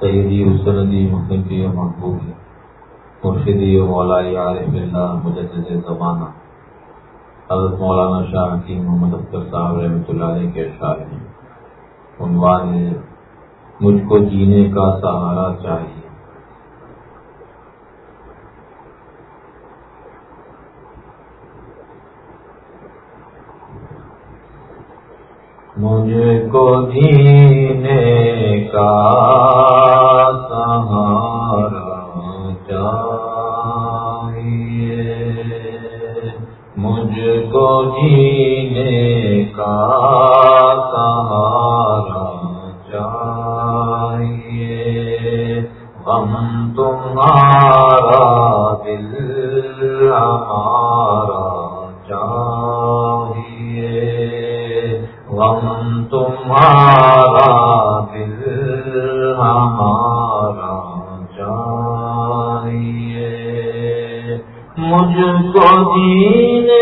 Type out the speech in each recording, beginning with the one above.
سیدی و سندی مصنفی و محبوبی، مرشدی و مولائی عارف اللہ مجدد زمانہ، حضرت مولانا شاہ حکیم محمد اختر صاحب رحمۃ اللہ علیہ کے اشعار ہیں۔ عنوان ہے، مجھ کو جینے کا سہارا چاہیے۔ مجھ کو جینے کا سہارا چاہیے مجھ کو جینے کا سہارا چاہیے ہم تمہارا دل ہمارا غم تمہارا دل ہمارا چاہیے مجھ کو جینے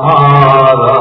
تمہارا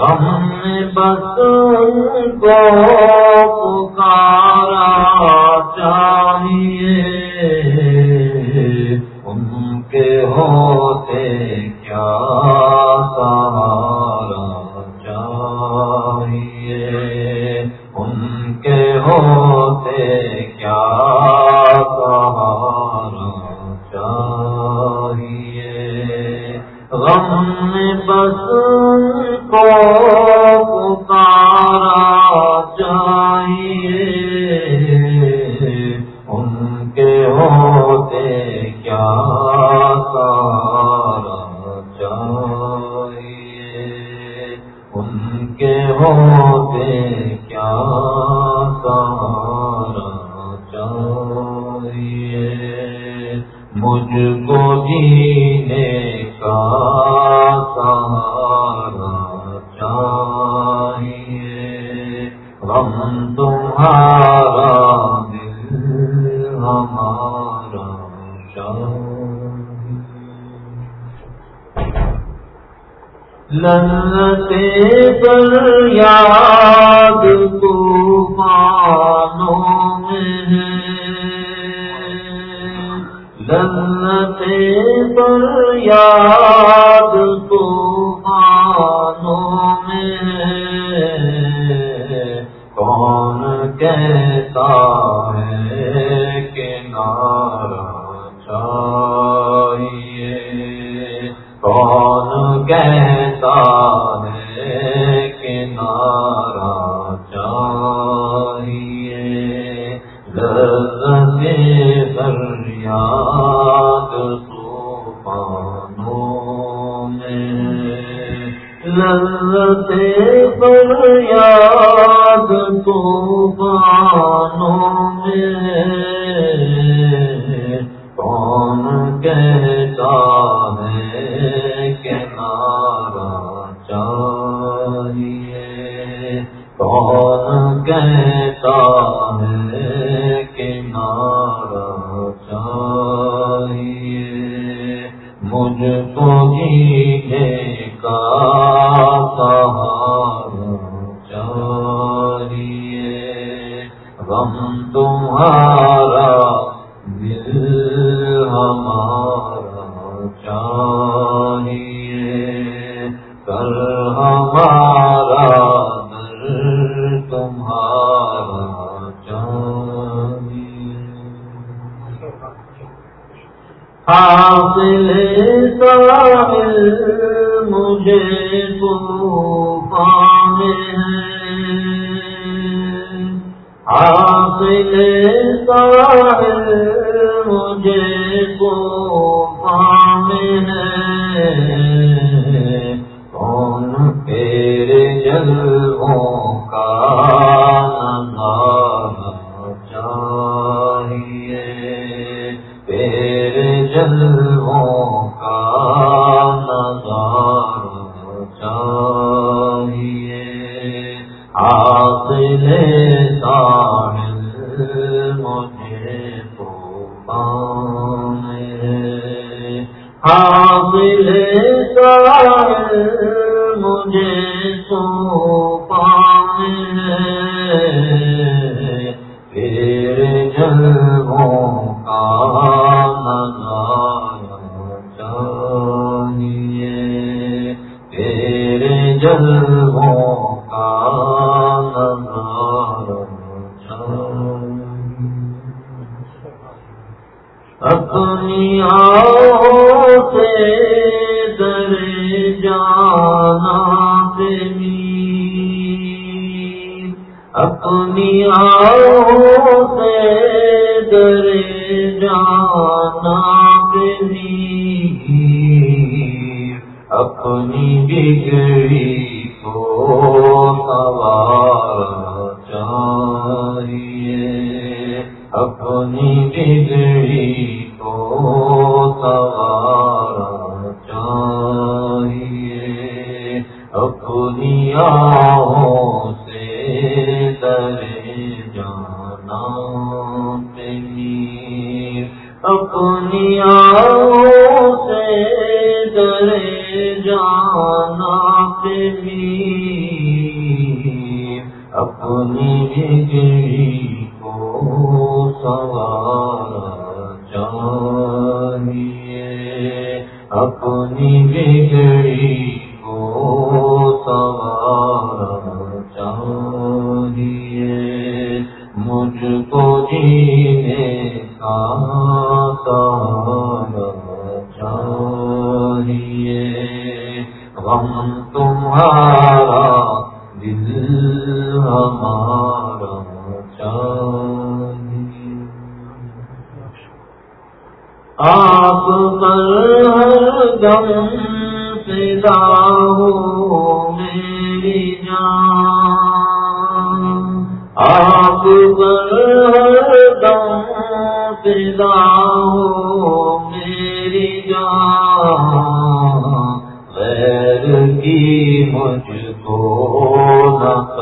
ہم نے بس کو پکارا چاہیے۔ غم تمہارا دل ہمارا لنتے پر یاد طوفانوں میں لنتے پر یاد طوفانوں کہتا کرتے پر یاد تو بانوں میں۔ مجھے کو کا اپنی بگڑی کو سوارا چاہیے اپنی بگڑی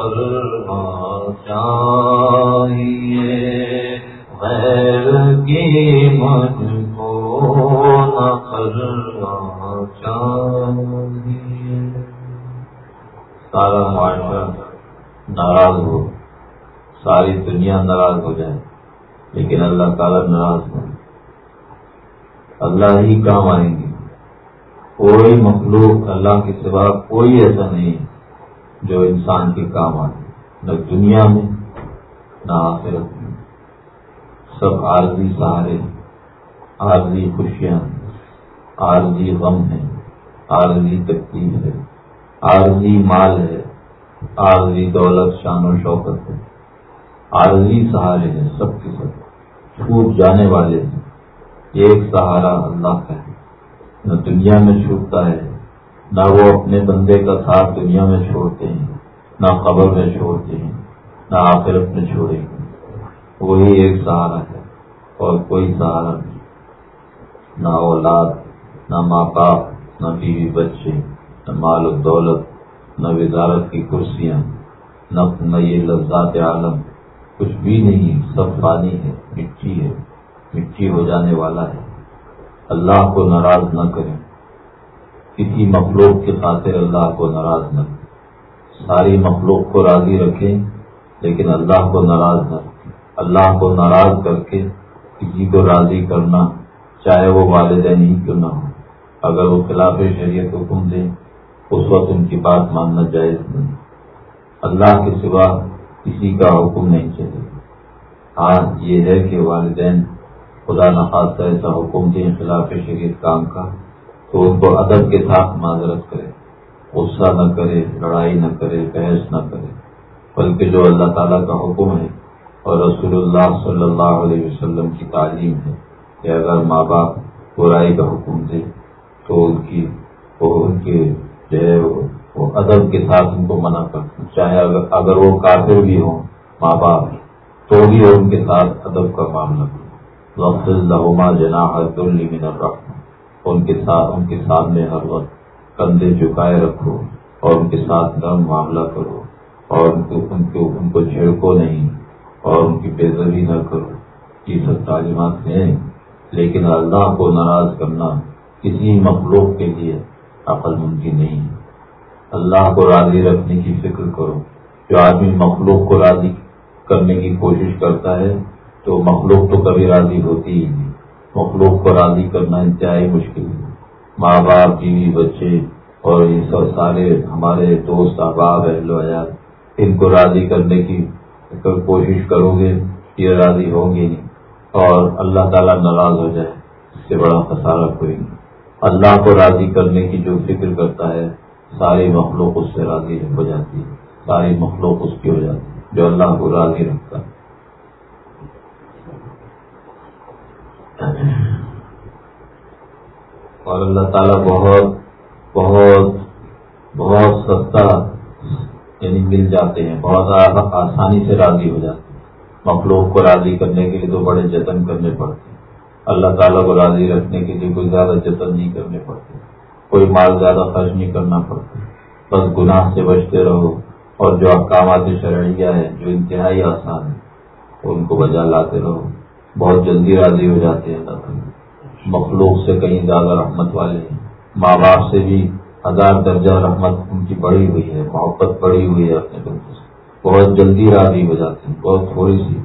کرنا چاہیے غیر کی مجھ کو نہ کرنا چاہیے۔ سارا معاشرہ ناراض ہو، ساری دنیا ناراض ہو جائے، لیکن اللہ تعالیٰ ناراض ہو۔ اللہ ہی کام آئیں گے۔ کوئی مخلوق اللہ کے سوا کوئی ایسا نہیں جو انسان کے کام آئے نہ دنیا میں، نہ آخرت میں۔ سب عارضی سہارے عارضی خوشیاں عارضی غم ہے عارضی تکلیف ہے۔ عارضی مال ہے، عارضی دولت، شان و شوقت ہے۔ عارضی سہارے ہیں سب کے سب۔ چھوٹ جانے والے ہیں۔ ایک سہارا اللہ کا ہے۔ نہ دنیا میں چھوٹتا ہے نہ وہ اپنے بندے کا ساتھ دنیا میں چھوڑتے ہیں، نہ قبر میں چھوڑتے ہیں، نہ آخرت میں چھوڑیں گے وہی ایک سہارا ہے اور کوئی سہارا نہیں۔ نہ اولاد، نہ ماں باپ، نہ بیوی بچے، نہ مال و دولت، نہ وزارت کی کرسیاں، نہ یہ لذات عالم۔ کچھ بھی نہیں، سب پانی ہے، مٹی ہے۔ مٹی ہو جانے والا ہے۔ اللہ کو ناراض نہ کریں۔ کسی مخلوق کے خاطر اللہ کو ناراض نہ ساری مخلوق کو راضی رکھیں، لیکن اللہ کو ناراض نہ رکھیں۔ اللہ کو ناراض کر کے کسی کو راضی کرنا، چاہے وہ والدین ہی کیوں نہ ہو اگر وہ خلاف شریعت حکم دیں، اس وقت ان کی بات ماننا جائز نہیں۔ اللہ کے سوا کسی کا حکم نہیں چلے۔ ہاں یہ ہے کہ والدین خدا نخواستہ ایسا حکم دیں، خلاف شریعت کام کا۔ تو ان کو ادب کے ساتھ معذرت کرے۔ غصہ نہ کرے، لڑائی نہ کرے، بحث نہ کرے۔ بلکہ جو اللہ تعالیٰ کا حکم ہے اور رسول اللہ صلی اللہ علیہ وسلم کی تعلیم ہے کہ اگر ماں باپ برائی کا حکم دے تو ان کی، وہ ان کے جو ہے، وہ ادب کے ساتھ ان کو منع کر چاہے اگر اگر وہ کافر بھی ہوں، ماں باپ، تو بھی ان کے ساتھ ادب کا معاملہ کرو وقت لہما جنا من الرحم ان کے ساتھ ان کے سامنے ہر وقت کندھے چکائے رکھو اور ان کے ساتھ نرم معاملہ کرو اور ان کو ان کو ان کو جھڑکو نہیں اور ان کی بےزبی نہ کرو۔ یہ سب تعلیمات ہیں، لیکن اللہ کو ناراض کرنا کسی مخلوق کے لیے عقل ممکن نہیں۔ ہے اللہ کو راضی رکھنے کی فکر کرو۔ جو آدمی مخلوق کو راضی کرنے کی کوشش کرتا ہے، تو مخلوق تو کبھی راضی ہوتی ہی نہیں۔ مخلوق کو راضی کرنا انتہائی مشکل ہے۔ ماں باپ، بیوی، بچے اور یہ سب سارے ہمارے دوست، احباب، اہل حیات ان کو راضی کرنے کی کوشش کرو گے یہ راضی ہوں گے نہیں اور اللہ تعالیٰ ناراض ہو جائے، اس سے بڑا خسارہ کوئی نہیں۔ اللہ کو راضی کرنے کی جو فکر کرتا ہے، ساری مخلوق اس سے راضی ہو جاتی ہے، ساری مخلوق اس کی ہو جاتی ہے، جو اللہ کو راضی رکھتا ہے۔ اور اللہ تعالیٰ بہت بہت بہت سستا یعنی مل جاتے ہیں، بہت آسانی سے راضی ہو جاتے ہیں۔ مخلوق کو راضی کرنے کے لیے تو بڑے جتن کرنے پڑتے ہیں۔ اللہ تعالیٰ کو راضی رکھنے کے لیے کوئی زیادہ جتن نہیں کرنے پڑتے کوئی مال زیادہ خرچ نہیں کرنا پڑتا۔ بس گناہ سے بچتے رہو۔ اور جو احکامات شرعیہ ہے جو انتہائی آسان ہے ان کو بجا لاتے رہو۔ بہت جلدی راضی ہو جاتے ہیں اللہ مخلوق سے کہیں زیادہ رحمت والے ہیں۔ ماں باپ سے بھی ہزار درجہ رحمت ان کی بڑی ہوئی ہے، محبت بڑی ہوئی ہے اپنے بندے سے۔ بہت جلدی راضی ہو جاتے ہیں، بہت تھوڑی سی۔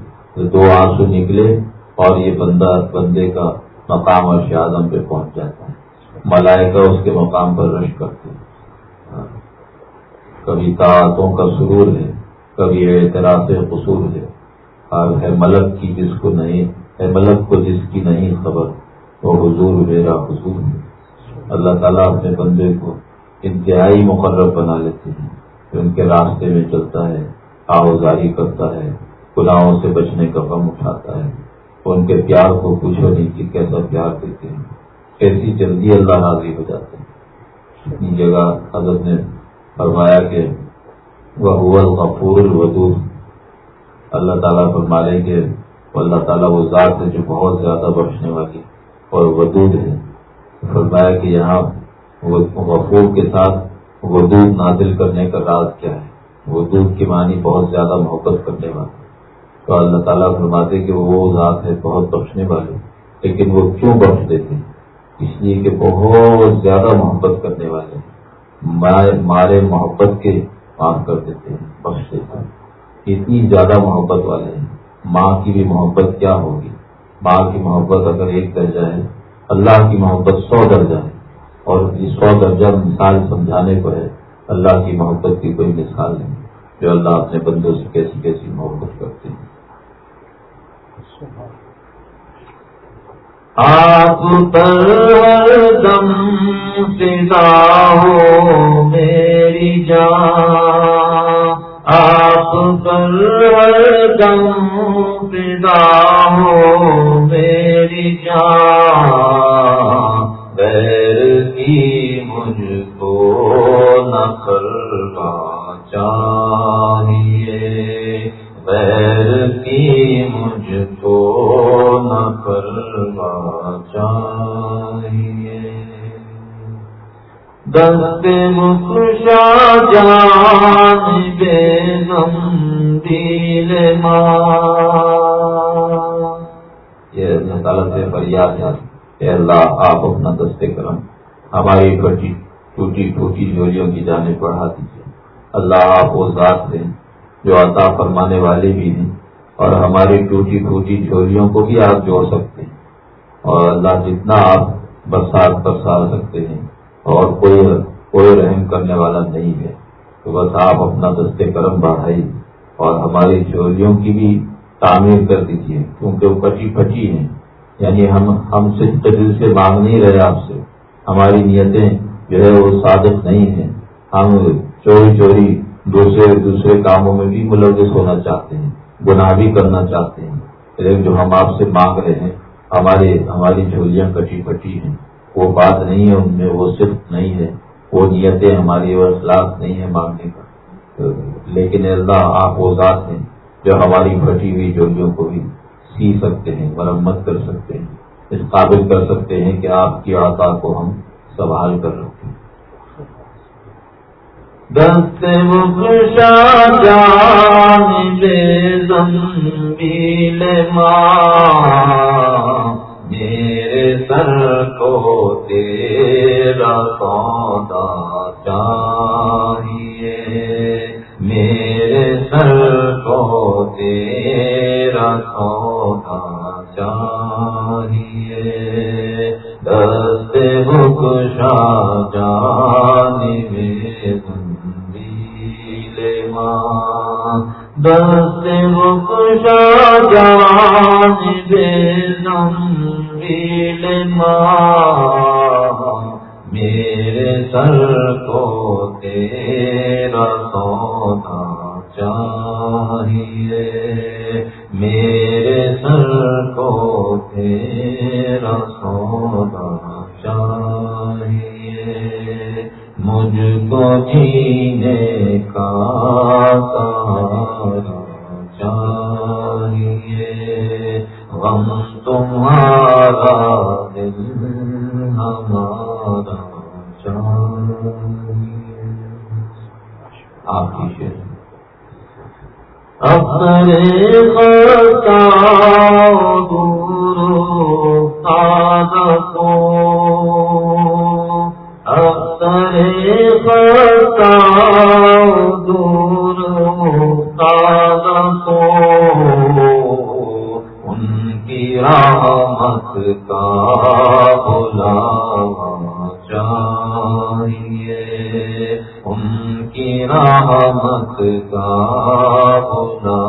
دو آنسو نکلے اور یہ بندہ بندے کا مقام اور شہادم پہ پہنچ جاتا ہے۔ ملائکہ اس کے مقام پر رش کرتے ہیں۔ ہاں۔ کبھی طاعتوں کا سرور ہے، کبھی اعتراض قصور ہے۔ اور ہے، ملک کی جس کو نہیں ہے ملک کو جس کی نہیں خبر، وہ حضور میرا حضور ہے۔ اللہ تعالیٰ اپنے بندے کو انتہائی مقرر بنا لیتے ہیں ان کے راستے میں چلتا ہے آوزاری کرتا ہے، گناہوں سے بچنے کا غم اٹھاتا ہے۔ ان کے پیار کو پوچھو نہیں، کہ کیسا پیار دیتے ہیں۔ کیسی جلدی اللہ راضی ہو جاتے ہیں۔ اپنی جگہ حضرت نے فرمایا کہ وہ غفور الودود۔ اللہ تعالیٰ فرما فرمانے کے اللہ تعالیٰ وہ ذات ہے جو بہت زیادہ بخشنے والی اور ودود ہے۔ فرمایا کہ یہاں غفور کے ساتھ ودود نازل کرنے کا راز کیا ہے۔ وہ دودھ کی معنی بہت زیادہ محبت کرنے والا تو اللہ تعالیٰ فرماتے کہ وہ ذات ہے بہت بخشنے والے لیکن وہ کیوں بخش دیتے ہیں اس لیے کہ بہت زیادہ محبت کرنے والے مارے محبت کے معاف کر دیتے ہیں، بخش دیتے ہیں۔ اتنی زیادہ محبت والے ہیں۔ ماں کی بھی محبت کیا ہوگی؟ ماں کی محبت اگر ایک درجہ ہے، اللہ کی محبت سو درجہ ہے۔ اور یہ سو درجہ مثال سمجھانے کو ہے، اللہ کی محبت کی کوئی مثال نہیں، جو اللہ اپنے بندوں سے کیسی کیسی محبت کرتے ہیں۔ آپ پر دم فضا ہو میری جان آپ پر دم فضا ہو میری جان بیر کی مجھ کو کرنا چاہیے۔ غیر کی مجھ کو نہ کرنا چاہیے۔ دست مخشا جان بے غم دل ماں۔ یہ اللہ تعالیٰ سے فریاد ہے۔ کہ اللہ، آپ اپنا دستے کرم۔ ہماری بٹی ٹوٹی ٹوٹی جولیوں کی جانب بڑھا دیجیے اللہ آپ وہ ذات دیں جو عطا فرمانے والے بھی ہیں اور ہماری ٹوٹی ٹوٹی جھولیوں کو بھی آپ جوڑ سکتے ہیں۔ اور اللہ جتنا آپ برسات برسا سکتے ہیں اور کوئی کوئی رحم کرنے والا نہیں ہے۔ تو بس آپ اپنا دستے کرم بڑھائیے اور ہماری جھولیوں کی بھی تعمیر کر دیجیے، کیونکہ وہ کٹی پھٹی ہیں۔ یعنی ہم ہم سے دل سے مانگ نہیں رہے آپ سے۔ ہماری نیتیں جو ہے وہ صادق نہیں ہیں۔ ہم چوری چوری دوسرے دوسرے کاموں میں بھی ملوث ہونا چاہتے ہیں، گناہ بھی کرنا چاہتے ہیں۔ لیکن جو ہم آپ سے مانگ رہے ہیں، ہمارے، ہماری جھولیاں کٹی پٹی ہیں۔ وہ بات نہیں ہے، ان میں وہ صرف نہیں ہے۔ وہ نیتیں ہماری وہ اخلاق نہیں ہے مانگنے کا۔ لیکن اللہ، آپ وہ ذات ہیں جو ہماری پھٹی ہوئی جولیوں کو بھی سی سکتے ہیں، مرمت کر سکتے ہیں، اس قابل کر سکتے ہیں کہ آپ کی آتا کو ہم سنبھال کر رکھیں۔ دست جان زمبیل ماں میرے سر کو تیرا سودا چاہیے۔ میرے سر کو تیرا سودا چاہیے۔ دست بخشا جانی میں دست بخشا جان بے اپنے خطا دور تازہ کو اپنے خطا دور تازہ کو ان کی رحمت کا بلاوا چاہیے، ان کی رحمت کا بلاوا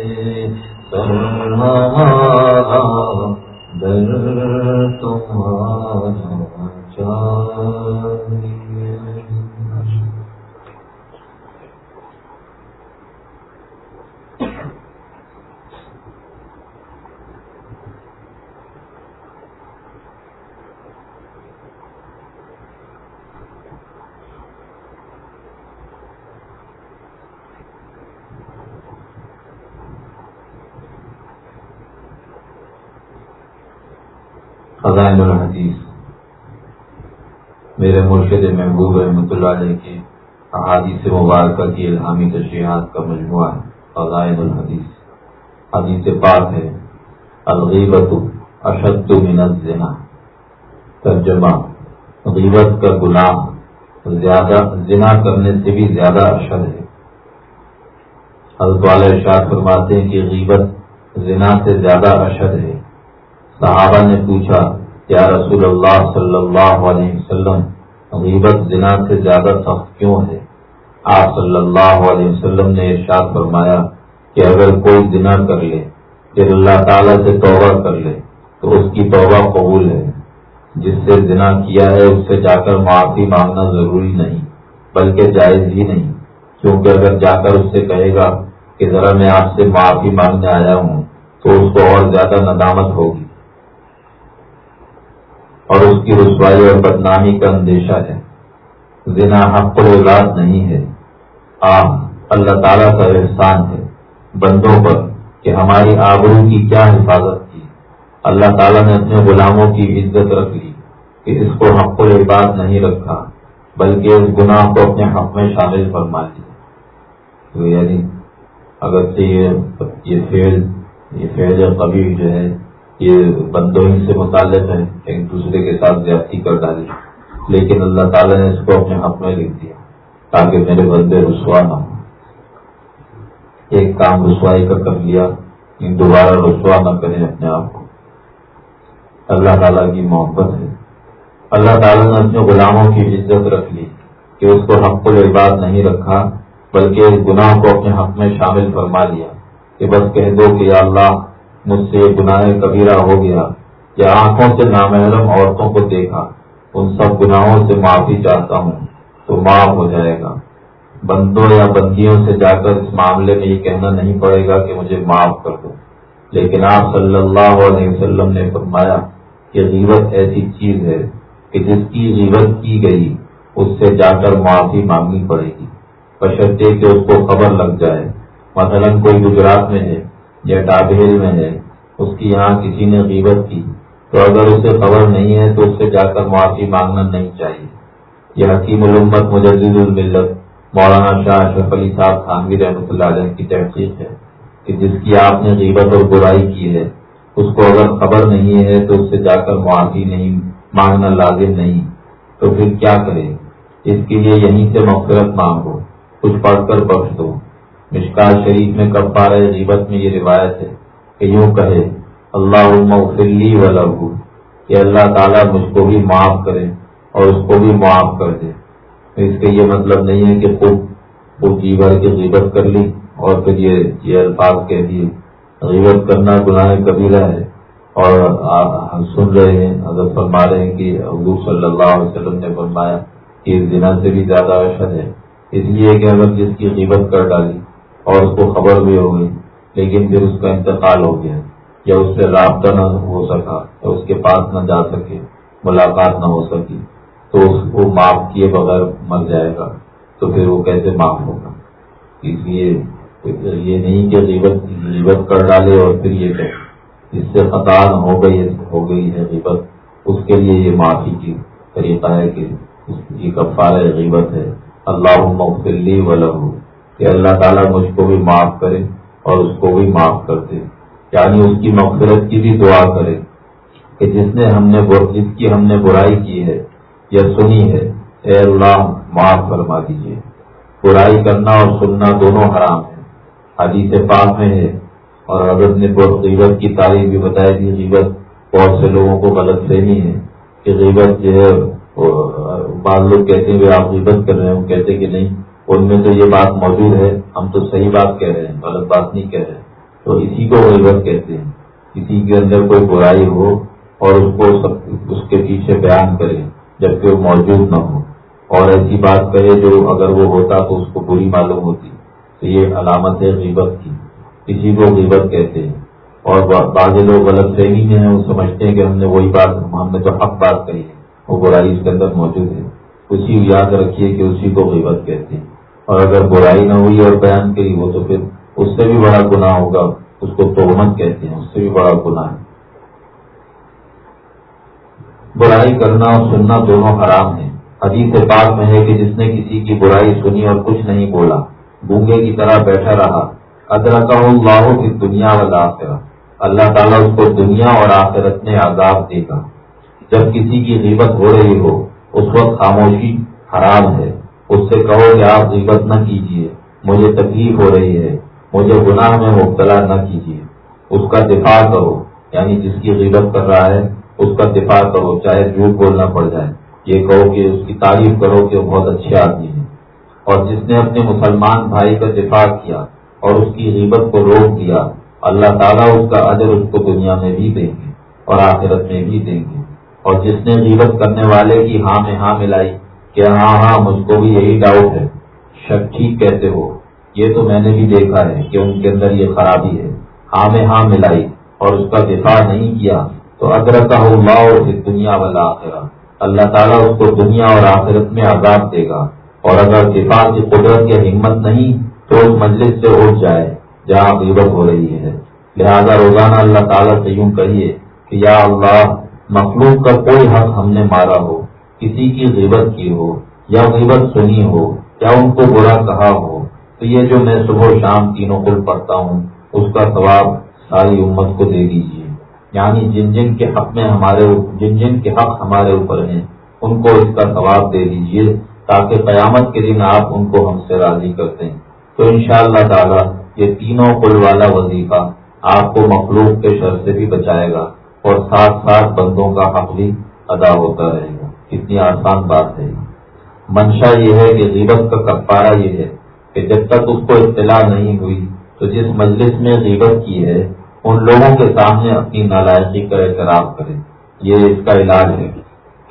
در سر ہمارا دل تمہارا چاہیے خزائن الحدیث میرے مرشد محبوب رحمۃ اللہ علیہ کے احادیث مبارکہ کی الہامی تشریحات کا مجموعہ ہے خزائن الحدیث۔ حدیث پاک ہے الغیبت اشد من الزنا۔ ترجمہ، غیبت کا گناہ، زیادہ زنا کرنے سے بھی زیادہ اشد ہے۔ حضرت والے ارشاد فرماتے ہیں کہ غیبت زنا سے زیادہ اشد ہے۔ صحابہ نے پوچھا کیا رسول اللہ صلی اللہ علیہ وسلم غیبت زنا سے زیادہ سخت کیوں ہے؟ آپ صلی اللہ علیہ وسلم نے ارشاد فرمایا کہ اگر کوئی زنا کر لے، پھر اللہ تعالیٰ سے توبہ کر لے، تو اس کی توبہ قبول ہے۔ جس سے زنا کیا ہے، اس سے جا کر معافی مانگنا ضروری نہیں، بلکہ جائز ہی نہیں۔ کیونکہ اگر جا کر اس سے کہے گا کہ ذرا میں آپ سے معافی مانگنے آیا ہوں، تو اس کو اور زیادہ ندامت ہوگی۔ اور اس کی رسوائی اور بدنامی کا اندیشہ ہے۔ زنا حق اولاد نہیں ہے۔ آپ اللہ تعالیٰ کا احسان ہے۔ بندوں پر کہ ہماری آبرو کی کیا حفاظت کی۔ اللہ تعالیٰ نے اپنے غلاموں کی عزت رکھ لی کہ اس کو حق و بات نہیں رکھا، بلکہ اس گناہ کو اپنے حق میں شامل فرما تو یعنی اگر یہ فیل یہ فیض قبی جو ہے یہ بندوں ہی سے متعلق ہے ایک دوسرے کے ساتھ زیادتی کر ڈالی۔ لیکن اللہ تعالیٰ نے اس کو اپنے حق میں لکھ دیا تاکہ میرے بندے رسوا نہ ہوں۔ ایک کام رسوائی کا کر لیا دوبارہ رسوا نہ کریں اپنے آپ کو۔ اللہ تعالیٰ کی محبت ہے۔ اللہ تعالیٰ نے اپنے غلاموں کی عزت رکھ لی کہ اس کو حق کو الباد نہیں رکھا، بلکہ اس گناہ کو اپنے حق میں شامل فرما لیا کہ بس کہہ دو کہ یا اللہ مجھ سے یہ گناہ کبیرہ ہو گیا یا آنکھوں سے نامحرم عورتوں کو دیکھا، ان سب گناہوں سے معافی چاہتا ہوں تو معاف ہو جائے گا۔ بندوں یا بندیوں سے جا کر اس معاملے میں یہ کہنا نہیں پڑے گا کہ مجھے معاف کر دو۔ لیکن آپ صلی اللہ علیہ وسلم نے فرمایا کہ غیبت ایسی چیز ہے کہ جس کی غیبت کی گئی، اس سے جا کر معافی مانگنی پڑے گی۔ بشرطے کہ اس کو خبر لگ جائے۔ مثلا کوئی گجرات میں ہے۔ یا ڈابیل میں ہے، اس کی یہاں کسی نے غیبت کی۔ تو اگر اسے خبر نہیں ہے تو اس سے جا کر معافی مانگنا نہیں چاہیے۔ یہ حکیم الامت مجدد الملت مولانا شاہ اشرف علی صاحب خانوی رحمۃ اللہ علیہ کی تحقیق ہے کہ جس کی آپ نے غیبت اور برائی کی ہے، اس کو اگر خبر نہیں ہے تو اس سے جا کر معافی نہیں، مانگنا لازم نہیں۔ تو پھر کیا کرے اس کے لیے یہیں سے مغفرت مانگو، کچھ پڑھ کر بخش دو۔ مشکال شریف میں کب پا رہے غیبت میں یہ روایت ہے کہ یوں کہے اللہ فلی و لہو۔ کہ اللہ تعالیٰ مجھ کو بھی معاف کرے اور اس کو بھی معاف کر دے۔ اس کا یہ مطلب نہیں ہے کہ خوب خوب جی بھر کے غیبت کر لی اور پھر یہ یہ الفاظ کہہ دیے۔ غیبت کرنا گناہ کبیرہ ہے اور ہم سن رہے ہیں، اگر فرما رہے ہیں کہ حضور صلی اللہ علیہ وسلم نے فرمایا کہ اس دن سے بھی زیادہ اشد ہے۔ اس لیے کہ اگر جس کی غیبت کر ڈالی اور اس کو خبر بھی ہو گئی، لیکن پھر اس کا انتقال ہو گیا، یا اس سے رابطہ نہ ہو سکا، یا اس کے پاس نہ جا سکے، ملاقات نہ ہو سکی، تو اس کو معاف کیے بغیر مر جائے گا، تو پھر وہ کیسے معاف ہوگا؟ اس لیے یہ نہیں کہ غیبت غیبت کر ڈالے اور پھر یہ کہ اس سے قطار ہو گئی ہو گئی ہے غیبت، اس کے لیے یہ معافی کی طریقہ ہے کہ اس کی کفار غیبت ہے۔ اللہ مغفلی و کہ اللہ تعالیٰ مجھ کو بھی معاف کرے اور اس کو بھی معاف کر دے۔ یعنی اس کی مغفرت کی بھی دعا کرے کہ جس نے ہم نے جس کی ہم نے برائی کی ہے یا سنی ہے، اے اللہ معاف فرما دیجیے برائی کرنا اور سننا دونوں حرام ہے حدیث پاک میں ہے۔ اور حضرت نے غیبت کی تعریف بھی بتائی تھی۔ غیبت بہت سے لوگوں کو غلط فہمی ہے کہ غیبت جو ہے بعض لوگ کہتے ہیں آپ غیبت کر رہے ہیں کہتے کہ نہیں۔ ان میں تو یہ بات موجود ہے، ہم تو صحیح بات کہہ رہے ہیں، غلط بات نہیں کہہ رہے۔ تو اسی کو غیبت کہتے ہیں۔ کسی کے اندر کوئی برائی ہو اور اس کو سب، اس کے پیچھے بیان کرے، جبکہ وہ موجود نہ ہو۔ اور ایسی بات کہے جو اگر وہ ہوتا تو اس کو بری معلوم ہوتی۔ تو یہ علامت ہے غیبت کی۔ کسی کو غیبت کہتے ہیں۔ اور بعض لوگ غلط فہمی میں ہیں، وہ سمجھتے ہیں کہ ہم نے وہی بات، ہم نے تو حق بات کہی ہے، وہ برائی اس کے اندر موجود ہے۔ اسی یاد رکھیے کہ اسی کو غیبت کہتے ہیں۔ اور اگر برائی نہ ہوئی اور بیان کری ہو تو پھر اس سے بھی بڑا گناہ ہوگا۔ اس کو تومت کہتے ہیں، اس سے بھی بڑا گناہ ہے۔ برائی کرنا اور سننا دونوں حرام ہیں۔ حدیث پاک میں ہے کہ جس نے کسی کی برائی سنی اور کچھ نہیں بولا، گونگے کی طرح بیٹھا رہا۔ ادرکا اللہ کی دنیا والا اللہ تعالیٰ اس کو دنیا اور آخرت میں عذاب دے گا۔ جب کسی کی غیبت ہو رہی ہو، اس وقت خاموشی حرام ہے۔ اس سے کہو کہ آپ غیبت نہ کیجیے مجھے تکلیف ہو رہی ہے، مجھے گناہ میں مبتلا نہ کیجیے اس کا دفاع کرو یعنی جس کی غیبت کر رہا ہے، اس کا دفاع کرو، چاہے جھوٹ بولنا پڑ جائے۔ یہ کہو کہ اس کی تعریف کرو کہ وہ بہت اچھے آدمی ہیں۔ اور جس نے اپنے مسلمان بھائی کا دفاع کیا اور اس کی غیبت کو روک دیا، اللہ تعالیٰ اس کا اجر اس کو دنیا میں بھی دیں گے اور آخرت میں بھی دیں گے۔ اور جس نے غیبت کرنے والے کی ہاں میں ہاں ملائی کہ ہاں ہاں مجھ کو بھی یہی ڈاؤٹ ہے۔ شک ٹھیک کہتے ہو۔ یہ تو میں نے بھی دیکھا ہے کہ ان کے اندر یہ خرابی ہے۔ ہاں میں ہاں ملائی اور اس کا دفاع نہیں کیا تو ادرک کا ہو اور پھر دنیا والا آخرا اللہ تعالیٰ اس کو دنیا اور آخرت میں عذاب دے گا۔ اور اگر دفاع کی قدرت یا ہمت نہیں تو اس مجلس سے اٹھ جائے۔ جہاں غیبت ہو رہی ہے۔ لہذا روزانہ اللہ تعالیٰ سے یوں کہیے کہ یا اللہ، مخلوق کا کوئی حق ہم نے مارا ہو۔ کسی کی غیبت کی ہو یا غیبت سنی ہو یا ان کو برا کہا ہو، تو یہ جو میں صبح شام تینوں کل پڑھتا ہوں، اس کا ثواب ساری امت کو دے دیجیے یعنی جن جن کے حق میں ہمارے جن جن کے حق ہمارے اوپر ہیں، ان کو اس کا ثواب دے دیجیے تاکہ قیامت کے دن آپ ان کو ہم سے راضی کرتے ہیں تو ان شاء اللہ تعالیٰ یہ تینوں کل والا وظیفہ آپ کو مخلوق کے شر سے بھی بچائے گا اور ساتھ ساتھ بندوں کا حق بھی ادا ہوتا رہے گا۔ کتنی آسان بات ہے۔ منشا یہ ہے کہ غیبت کا کفارہ یہ ہے کہ جب تک اس کو اطلاع نہیں ہوئی تو جس مجلس میں غیبت کی ہے، ان لوگوں کے سامنے اپنی نالائقی کا اعتراف کرے۔ یہ اس کا علاج ہے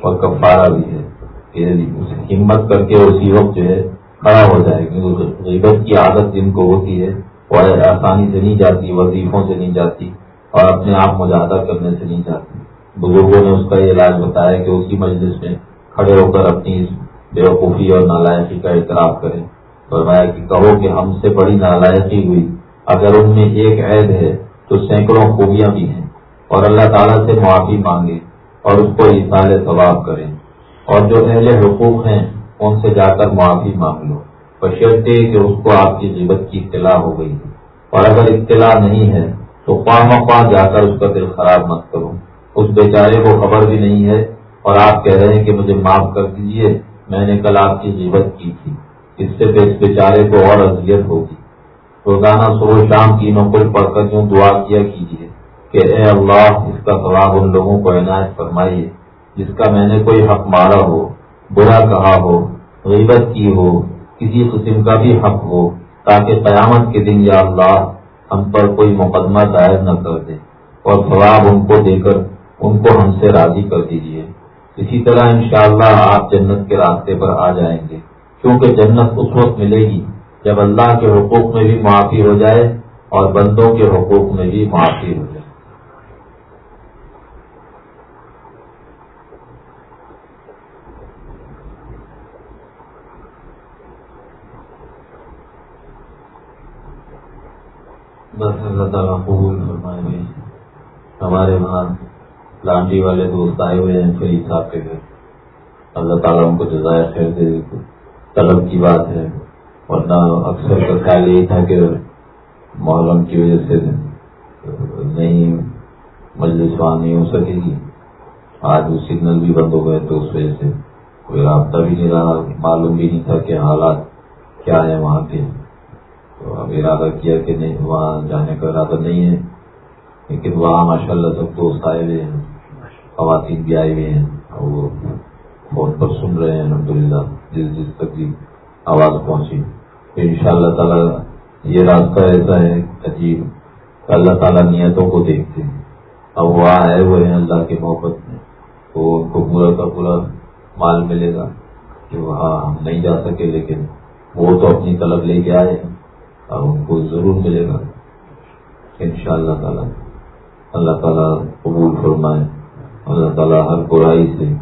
اور کفارہ بھی ہے۔ یعنی کہ ہمت کر کے اسی وقت جو ہے کھڑا ہو جائے کیونکہ غیبت کی عادت جن کو ہوتی ہے، وہ آسانی سے نہیں جاتی، وظیفوں سے نہیں جاتی اور اپنے آپ مجاہدہ کرنے سے نہیں جاتی۔ بزرگوں نے اس کا یہ علاج بتایا کہ اسی مجلس میں کھڑے ہو کر اپنی بیوقوفی اور نالائقی کا اعتراف کریں۔ فرمایا کہ کہو کہ ہم سے بڑی نالائقی ہوئی۔ اگر ان میں ایک عید ہے تو سینکڑوں خوبیاں بھی ہیں اور اللہ تعالیٰ سے معافی مانگے اور اس کو اصال ثواب کریں۔ اور جو اہل حقوق ہیں، ان سے جا کر معافی مانگ لو۔ بشرطے کہ اس کو آپ کی غیبت کی اطلاع ہو گئی۔ اور اگر اطلاع نہیں ہے تو خواہ مخواہ جا کر اس کا دل خراب مت کرو۔ اس بیچارے کو خبر بھی نہیں ہے اور آپ کہہ رہے ہیں کہ مجھے معاف کر دیجیے میں نے کل آپ کی غیبت کی تھی۔ اس سے اس بیچارے کو اور اذیت ہوگی۔ روزانہ صبح شام تینوں کو پڑھ کر یوں دعا کیا کیجیے کہ اے اللہ، اس کا ثواب ان لوگوں کو عنایت فرمائیے، جس کا میں نے کوئی حق مارا ہو، برا کہا ہو، غیبت کی ہو، کسی قسم کا بھی حق ہو، تاکہ قیامت کے دن یا اللہ ہم پر کوئی مقدمہ دائر نہ کر دے اور ثواب ان کو دے کر ان کو ہم سے راضی کر دیجیے اسی طرح انشاءاللہ اللہ آپ جنت کے راستے پر آ جائیں گے۔ کیونکہ جنت اس وقت ملے گی جب اللہ کے حقوق میں بھی معافی ہو جائے اور بندوں کے حقوق میں بھی معافی ہو جائے بس اللہ تعالیٰ قبول فرمائے ہمارے وہاں لانڈی والے دوست آئے ہوئے ہیں فرید صاحب کے گھر۔ اللہ تعالیٰ ان کو جزائے خیر دے طلب کی بات ہے۔ ورنہ اکثر کا خیال یہی تھا کہ محرم کی وجہ سے نہیں، مجلس وہاں نہیں ہو سکے گی۔ آج وہ سگنل بھی بند ہو گئے تو اس وجہ سے کوئی رابطہ بھی نہیں رہا۔ معلوم بھی نہیں تھا کہ حالات کیا ہے وہاں کے۔ تو اب ارادہ کیا کہ نہیں، وہاں جانے کا ارادہ نہیں ہے۔ لیکن وہاں ماشاء اللہ سب دوست آئے ہوئے ہیں۔ خواتین بھی آئے ہوئے ہیں اور وہ فون پر سن رہے ہیں الحمد للہ جس جس تک بھی آواز پہنچی۔ پھر ان شاء اللہ تعالیٰ یہ راستہ ایسا ہے عجیب اللہ تعالیٰ نیتوں کو دیکھتے ہیں۔ اب وہ آئے ہوئے ہیں اللہ کی محبت میں، تو ان کو پورا کا پورا مال ملے گا کہ وہاں ہم نہیں جا سکے، لیکن وہ تو اپنی طلب لے کے آئے اور ان کو ضرور ملے گا۔ ان شاء اللہ تعالیٰ اللہ تعالیٰ قبول فرمائے۔ اللہ تعالیٰ ہر برائی سے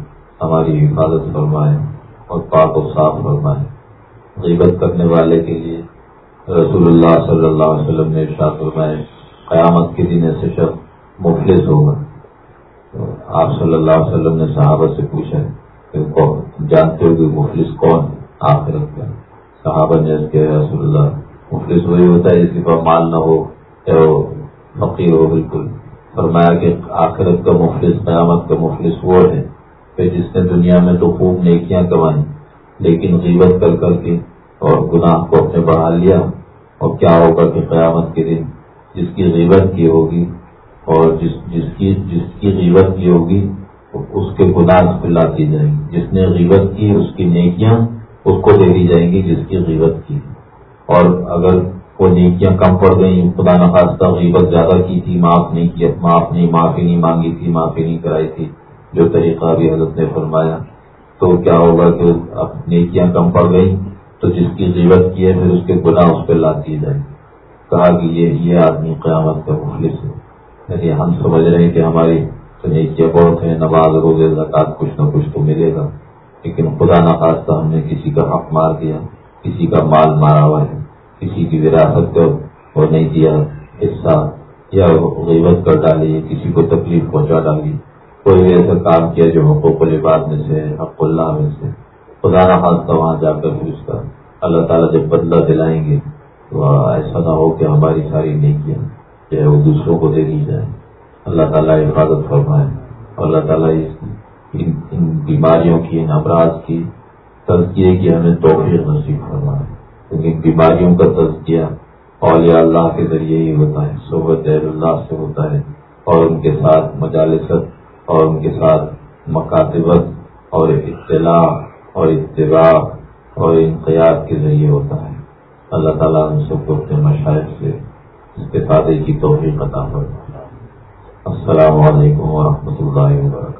ہماری حفاظت فرمائے اور پاک و صاف فرمائے۔ غیبت کرنے والے کے لیے رسول اللہ صلی اللہ علیہ وسلم نے ارشاد فرمائے، قیامت کے دن ایسے شخص مفلس ہوگا۔ آپ صلی اللہ علیہ وسلم نے صحابہ سے پوچھا کہ جانتے ہو کہ مفلس کون آخرت کا۔ صحابہ نے رسول اللہ، مفلس وہی ہوتا ہے جس کے پاس مال نہ ہو یا فقیر ہو، بالکل۔ فرمایا کہ آخرت کا مفلس قیامت کا مفلس وہ ہے کہ جس نے دنیا میں تو خوب نیکیاں کمائیں، لیکن غیبت کر کر کے اور گناہ کو اپنے بڑھا لیا اور کیا ہوگا کہ قیامت کے دن جس کی غیبت کی ہوگی اور جس جس کی جس کی غیبت کی ہوگی، اس کے گناہ کھلا دی جائیں گی۔ جس نے غیبت کی، اس کی نیکیاں اس کو دے دی جائیں گی جس کی غیبت کی۔ اور اگر وہ نیکیاں کم پڑ گئیں۔ خدا نخواستہ غیبت زیادہ کی تھی، معاف نہیں کیا، معاف نہیں، معافی نہیں مانگی تھی، معافی نہیں کرائی تھی، جو طریقہ بھی حضرت نے فرمایا۔ تو کیا ہوگا کہ نیکیاں کم پڑ گئی تو جس کی ضرورت کی ہے، پھر اس کے گناہ اس پہ لاد دی جائے کہا کہ یہ یہ آدمی قیامت کا مخلص ہے۔ یعنی ہم سمجھ رہے ہیں کہ ہماری تو نیکیاں بہت ہیں، نماز، روزے زکات کچھ نہ کچھ تو ملے گا۔ لیکن خدا نخواستہ ہم نے کسی کا حق مار دیا، کسی کا مال مارا ہوا ہے۔ کسی کی وراثت کو وہ نہیں دیا حصہ یا غیبت کر ڈالی، کسی کو تکلیف پہنچا ڈالی۔ کوئی بھی ایسا کام کیا جو حقوق العباد میں سے، حق اللہ میں سے۔ خدا نہ وہاں جا کر پھر اس کا اللہ تعالیٰ جب بدلہ دلائیں گے تو ایسا نہ ہو کہ ہماری ساری نیکیاں جو ہے وہ دوسروں کو دے دی جائے اللہ تعالیٰ حفاظت فرمائے۔ اور اللہ تعالیٰ ان بیماریوں کی، ان امراض کی تزکیے کی ہمیں توفیق نصیب فرمائے۔ کیونکہ بیماریوں کا تزکیہ اولیاء اللہ کے ذریعے ہی ہوتا ہے۔ صحبت اللہ سے ہوتا ہے اور ان کے ساتھ مجالست اور ان کے ساتھ مکاتبت اور اطلاع اور اتباع اور انقیات کے ذریعے ہوتا ہے۔ اللہ تعالیٰ ہم سب کو اپنے مشاہد سے استفادے کی توفیق عطا فرمائے۔ السلام علیکم ورحمۃ اللہ وبرکاتہ۔